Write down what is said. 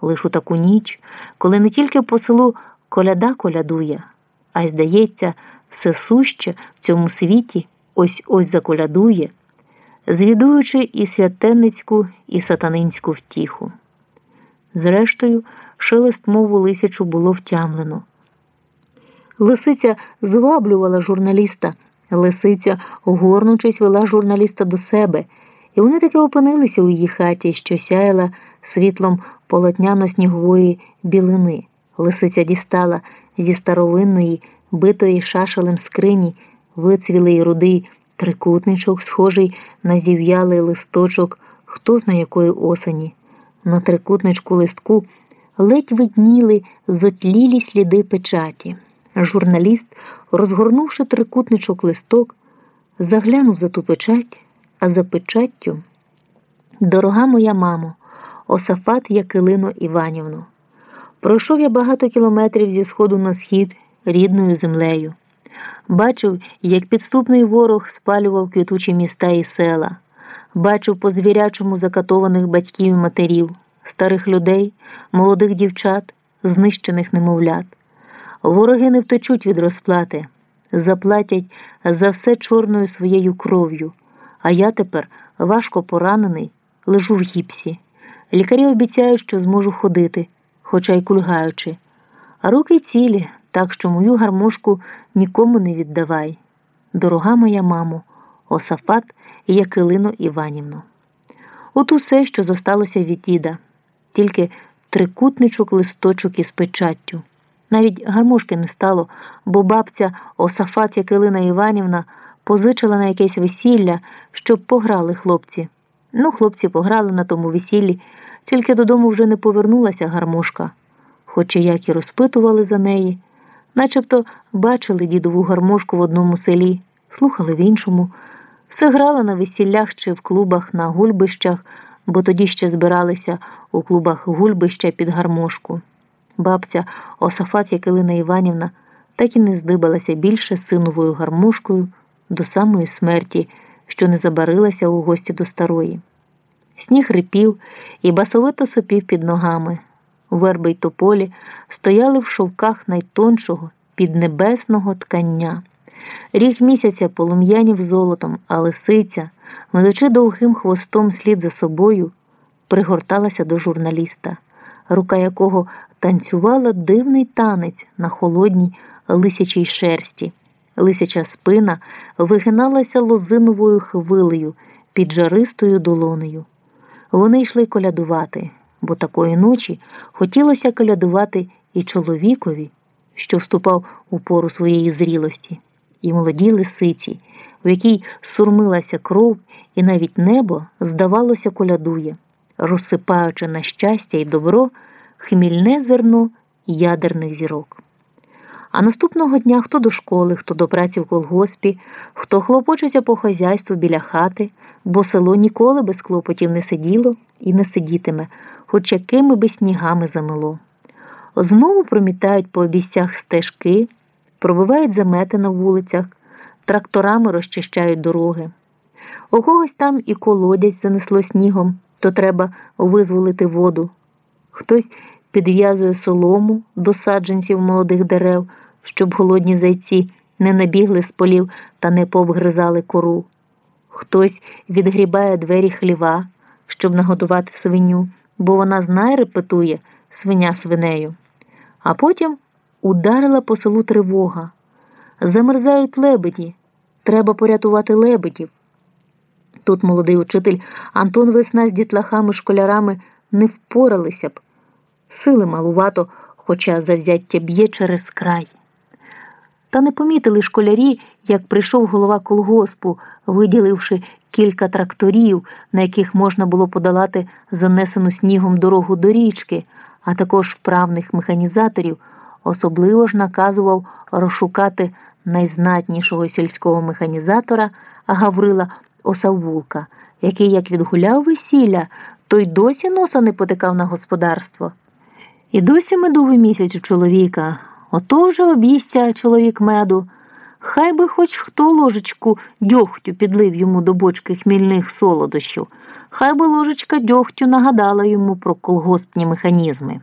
Лиш у таку ніч, коли не тільки по селу коляда колядує, а й, здається, все суще в цьому світі ось ось заколядує, звідуючи і святенницьку, і сатанинську втіху. Зрештою, шелест мову лисячу було втямлено. Лисиця зваблювала журналіста, лисиця, горнучись, вела журналіста до себе, вони таки опинилися у її хаті, що сяяла світлом полотняно-снігової білини. Лисиця дістала зі старовинної, битої шашелем скрині, вицвілий рудий трикутничок, схожий на зів'ялий листочок, хто зна якої осені. На трикутничку листку ледь видніли зотлілі сліди печаті. Журналіст, розгорнувши трикутничок листок, заглянув за ту печать, а за печаттю Дорога моя мамо, Осафат Якилино Іванівно. Пройшов я багато кілометрів зі сходу на схід рідною землею. Бачив, як підступний ворог спалював квітучі міста і села, бачив по звірячому закатованих батьків і матерів, старих людей, молодих дівчат, знищених немовлят. Вороги не втечуть від розплати, заплатять за все чорною своєю кров'ю. А я тепер, важко поранений, лежу в гіпсі. Лікарі обіцяють, що зможу ходити, хоча й кульгаючи. А руки цілі, так що мою гармошку нікому не віддавай. Дорога моя мамо, Осафат і Якилино Іванівно. От усе, що зосталося від діда, тільки трикутничок листочок із печаттю. Навіть гармошки не стало, бо бабця Осафат Якилина Іванівна позичила на якесь весілля, щоб пограли хлопці. Ну, хлопці пограли на тому весіллі, тільки додому вже не повернулася гармошка, хоча як і розпитували за неї, начебто бачили дідову гармошку в одному селі, слухали в іншому, все грали на весіллях чи в клубах на гульбищах, бо тоді ще збиралися у клубах гульбища під гармошку. Бабця Осафат Якилина Іванівна так і не здибалася більше синовою гармошкою до самої смерті, що не забарилася у гості до старої. Сніг рипів і басовито сопів під ногами. Верби й тополі стояли в шовках найтоншого, піднебесного ткання. Ріг місяця полум'янів золотом, а лисиця, ведучи довгим хвостом слід за собою, пригорталася до журналіста, рука якого танцювала дивний танець на холодній лисячій шерсті. Лисяча спина вигиналася лозиновою хвилею під жаристою долонею. Вони йшли колядувати, бо такої ночі хотілося колядувати і чоловікові, що вступав у пору своєї зрілості, і молодій лисиці, в якій сурмилася кров, і навіть небо, здавалося, колядує, розсипаючи на щастя і добро хмільне зерно ядерних зірок. А наступного дня хто до школи, хто до праці в колгоспі, хто хлопочеться по хазяйству біля хати, бо село ніколи без клопотів не сиділо і не сидітиме, хоч якими би снігами замило. Знову промітають по обіцях стежки, пробивають замети на вулицях, тракторами розчищають дороги. У когось там і колодязь занесло снігом, то треба визволити воду. Хтось підв'язує солому до саджанців молодих дерев, щоб голодні зайці не набігли з полів та не пообгризали кору. Хтось відгрібає двері хліва, щоб нагодувати свиню, бо вона знає, репетує свиня свинею. А потім ударила по селу тривога. Замерзають лебеді. Треба порятувати лебедів. Тут молодий учитель Антон Весна з дітлахами школярами не впоралися б. Сили малувато, хоча завзяття б'є через край. Та не помітили школярі, як прийшов голова колгоспу, виділивши кілька тракторів, на яких можна було подолати занесену снігом дорогу до річки, а також вправних механізаторів, особливо ж наказував розшукати найзнатнішого сільського механізатора Гаврила Осавулка, який, як відгуляв весілля, той досі носа не потикав на господарство. І досі медовий місяць у чоловіка, ото вже обійстя чоловік меду, Хай би хоч хто ложечку дьогтю підлив йому до бочки хмільних солодощів, хай би ложечка дьогтю нагадала йому про колгоспні механізми.